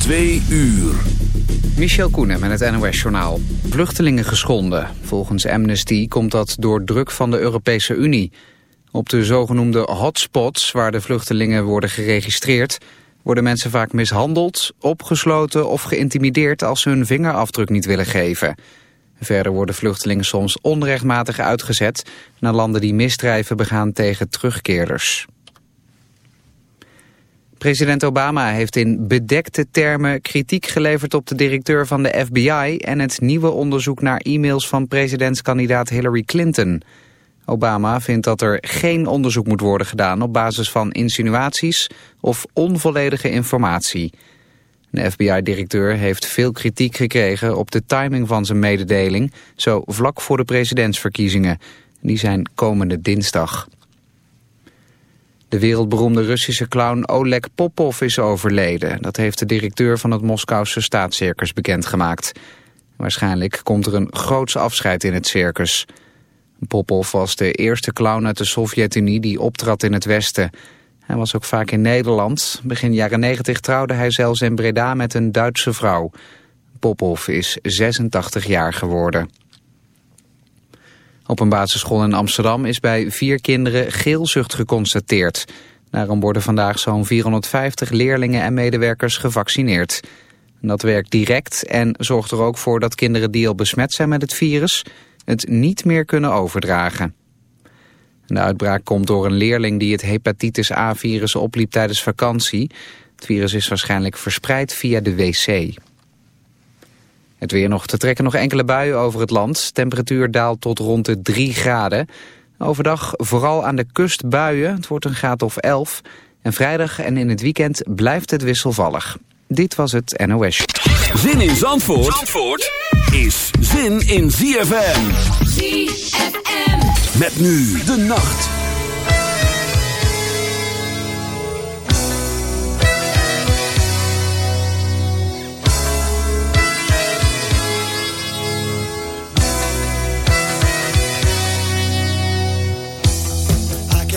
Twee uur. Michel Koenen met het NOS-journaal. Vluchtelingen geschonden. Volgens Amnesty komt dat door druk van de Europese Unie. Op de zogenoemde hotspots, waar de vluchtelingen worden geregistreerd... worden mensen vaak mishandeld, opgesloten of geïntimideerd... als ze hun vingerafdruk niet willen geven. Verder worden vluchtelingen soms onrechtmatig uitgezet... naar landen die misdrijven begaan tegen terugkeerders. President Obama heeft in bedekte termen kritiek geleverd op de directeur van de FBI en het nieuwe onderzoek naar e-mails van presidentskandidaat Hillary Clinton. Obama vindt dat er geen onderzoek moet worden gedaan op basis van insinuaties of onvolledige informatie. De FBI-directeur heeft veel kritiek gekregen op de timing van zijn mededeling, zo vlak voor de presidentsverkiezingen. Die zijn komende dinsdag. De wereldberoemde Russische clown Oleg Popov is overleden. Dat heeft de directeur van het Moskouse staatscircus bekendgemaakt. Waarschijnlijk komt er een groots afscheid in het circus. Popov was de eerste clown uit de Sovjet-Unie die optrad in het Westen. Hij was ook vaak in Nederland. Begin jaren 90 trouwde hij zelfs in Breda met een Duitse vrouw. Popov is 86 jaar geworden. Op een basisschool in Amsterdam is bij vier kinderen geelzucht geconstateerd. Daarom worden vandaag zo'n 450 leerlingen en medewerkers gevaccineerd. Dat werkt direct en zorgt er ook voor dat kinderen die al besmet zijn met het virus... het niet meer kunnen overdragen. De uitbraak komt door een leerling die het hepatitis A-virus opliep tijdens vakantie. Het virus is waarschijnlijk verspreid via de wc. Het weer nog te trekken nog enkele buien over het land. Temperatuur daalt tot rond de 3 graden. Overdag vooral aan de kust buien. Het wordt een graad of 11. En vrijdag en in het weekend blijft het wisselvallig. Dit was het NOS. Zin in Zandvoort, Zandvoort is zin in ZFM. ZFM. Met nu de nacht.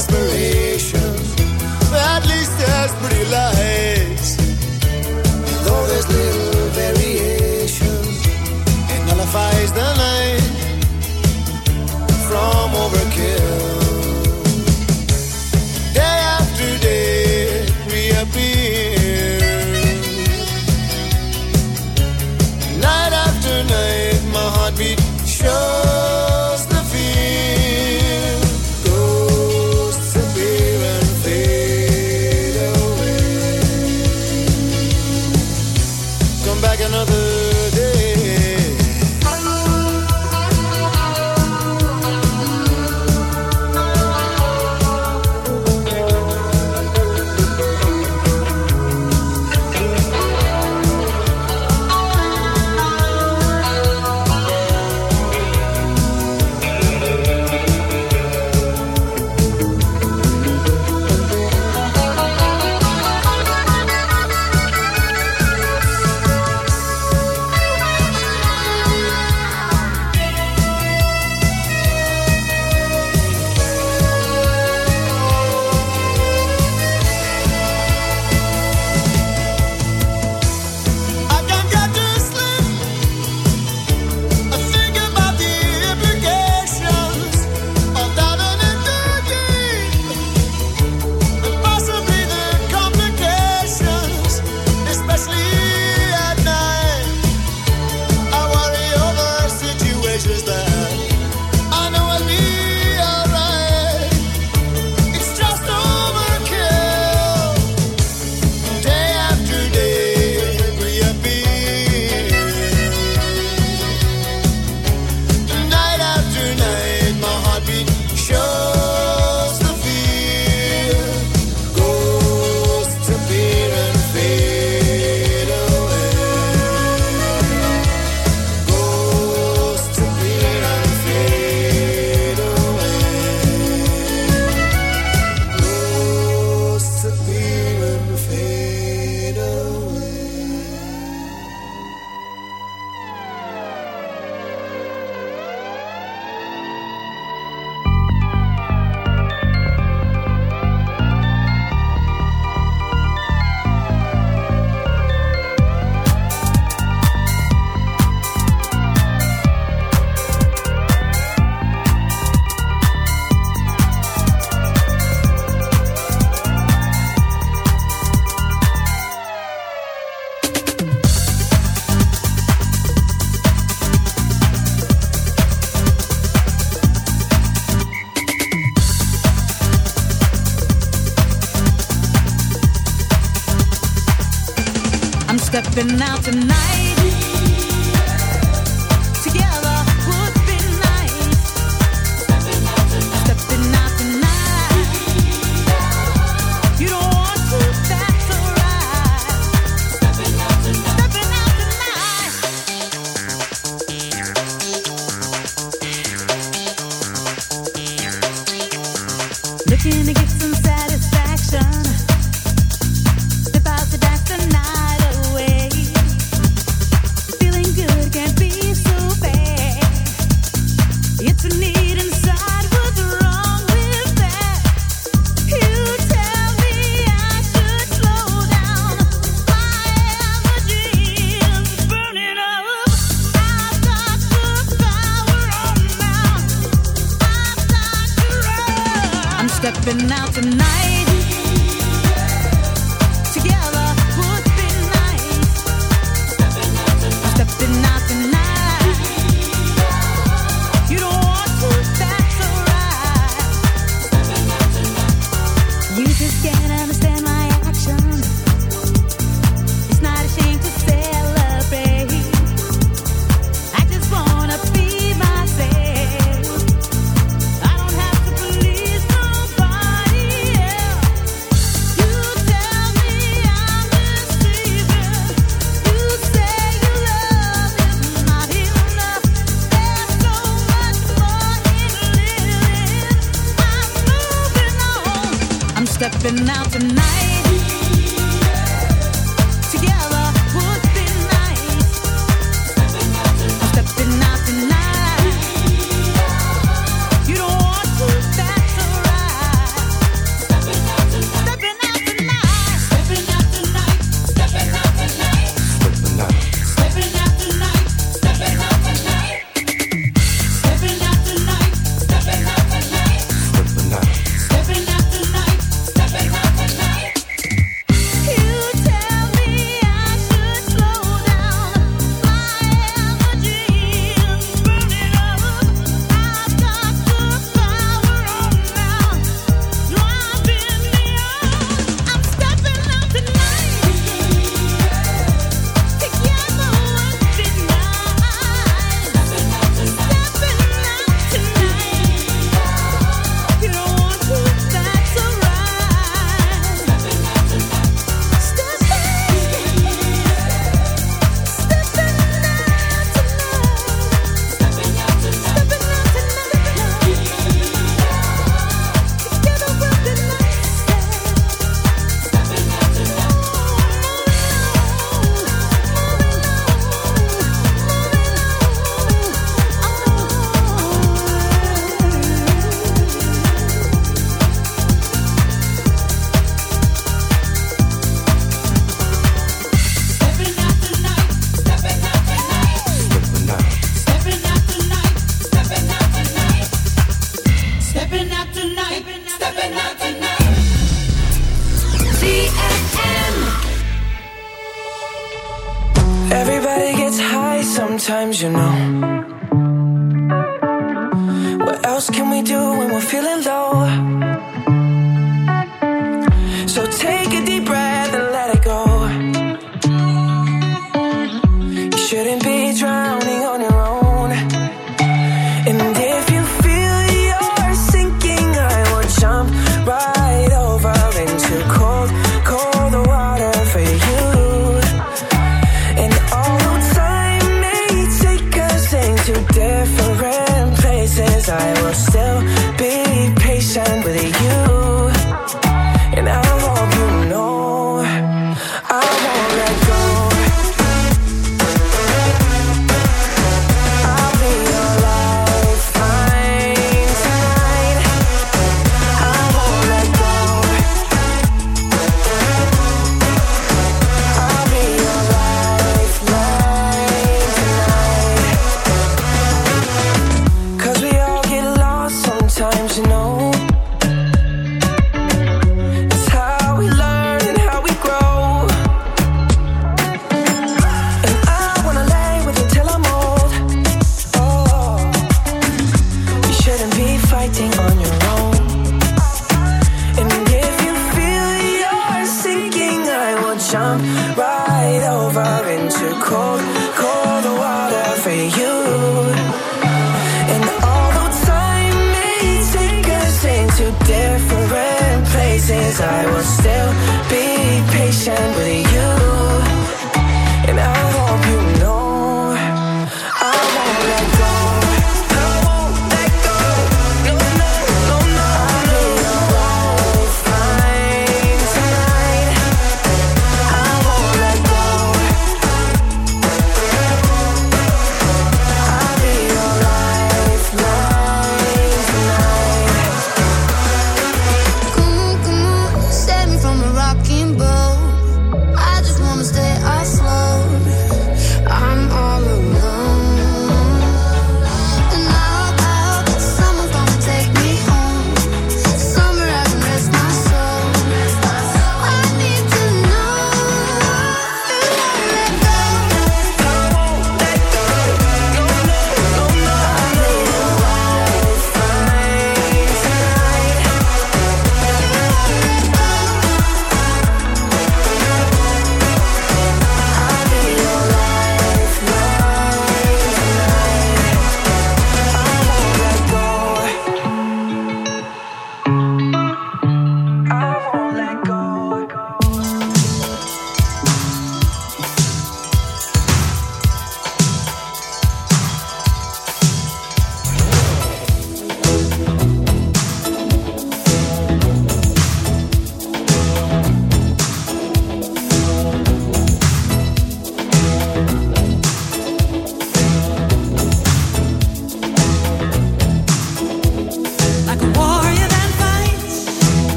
Desperation. At least there's pretty lights. Though there's little variation, it nullifies the night from overkill.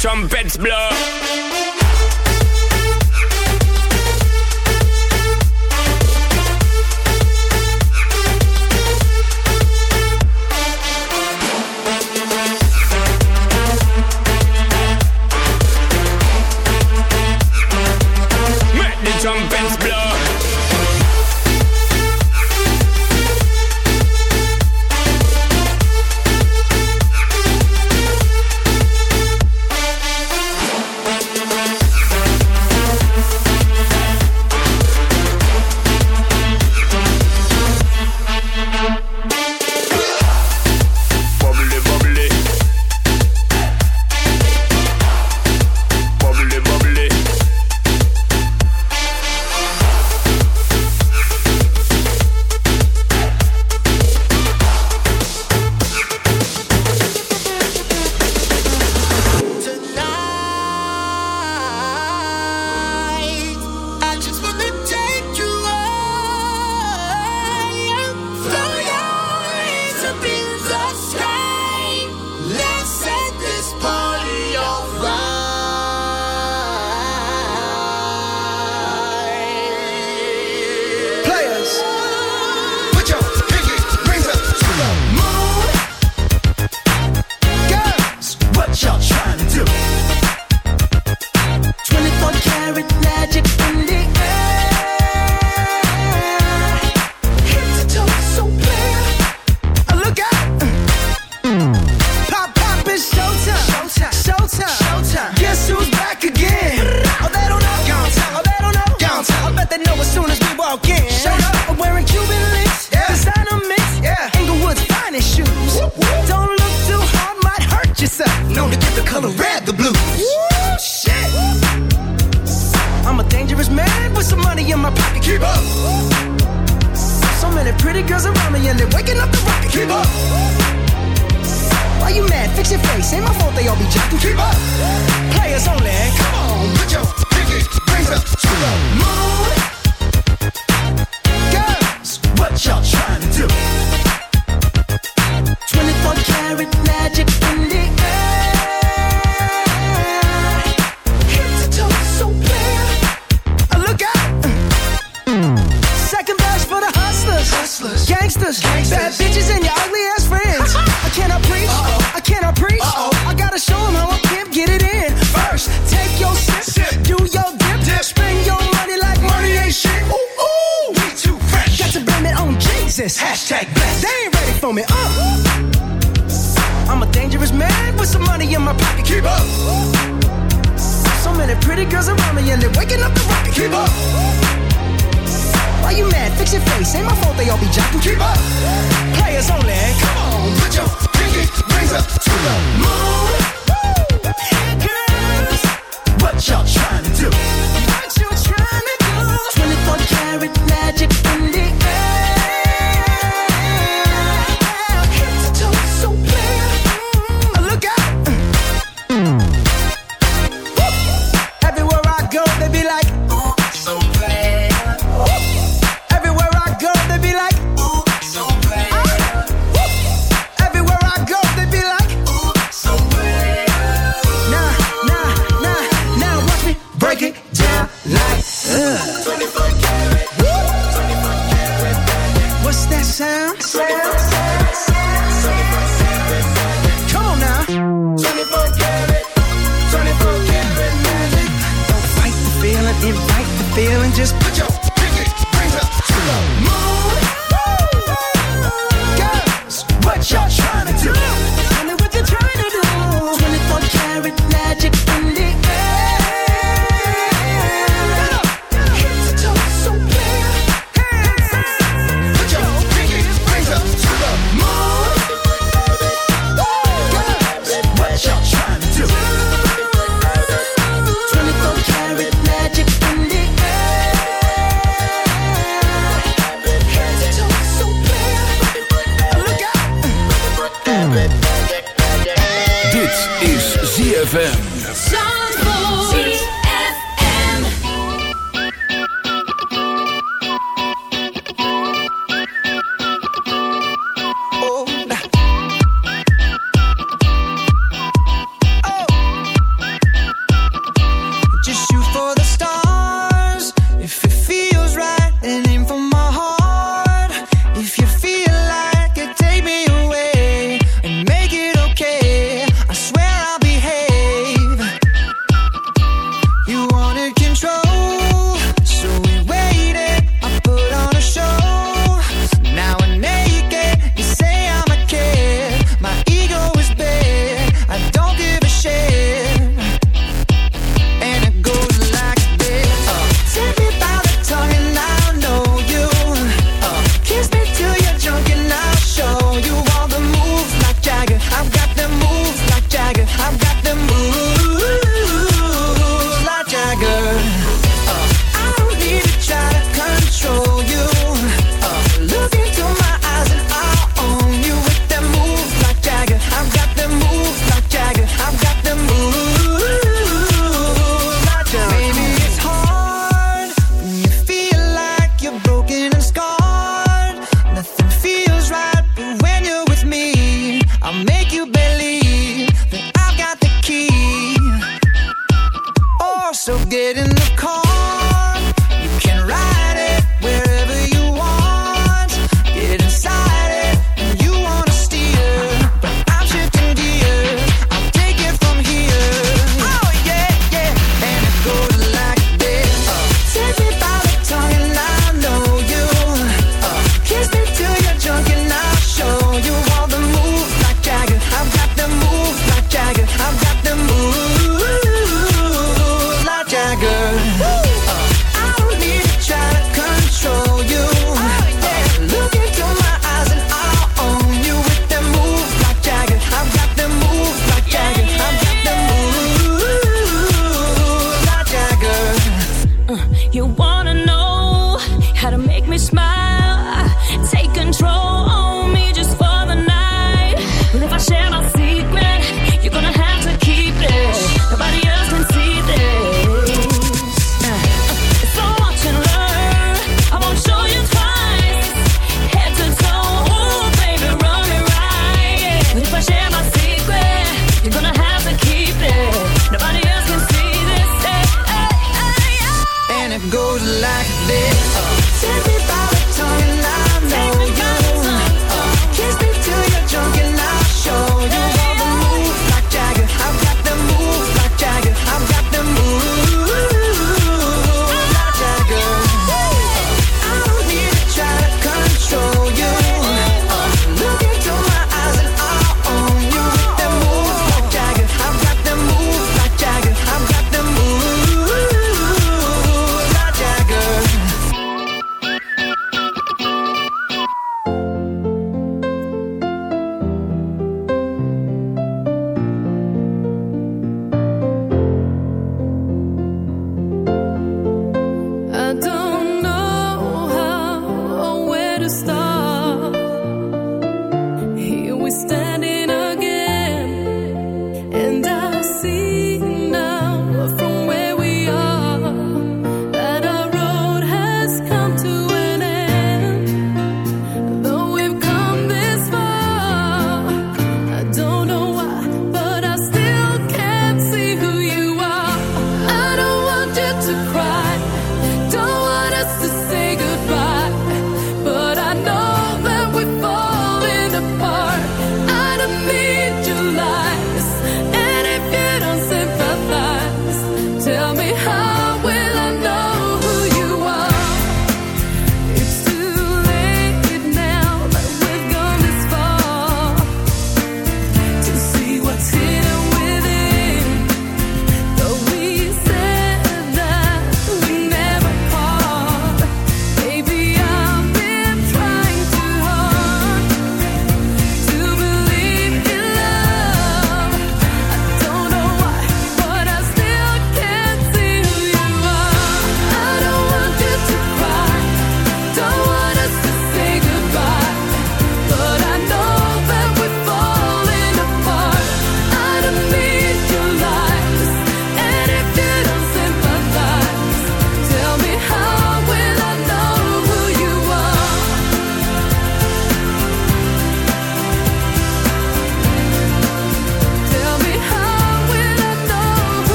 Trumpets blow.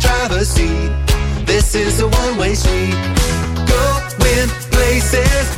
Driver's seat. This is a one-way street. Going places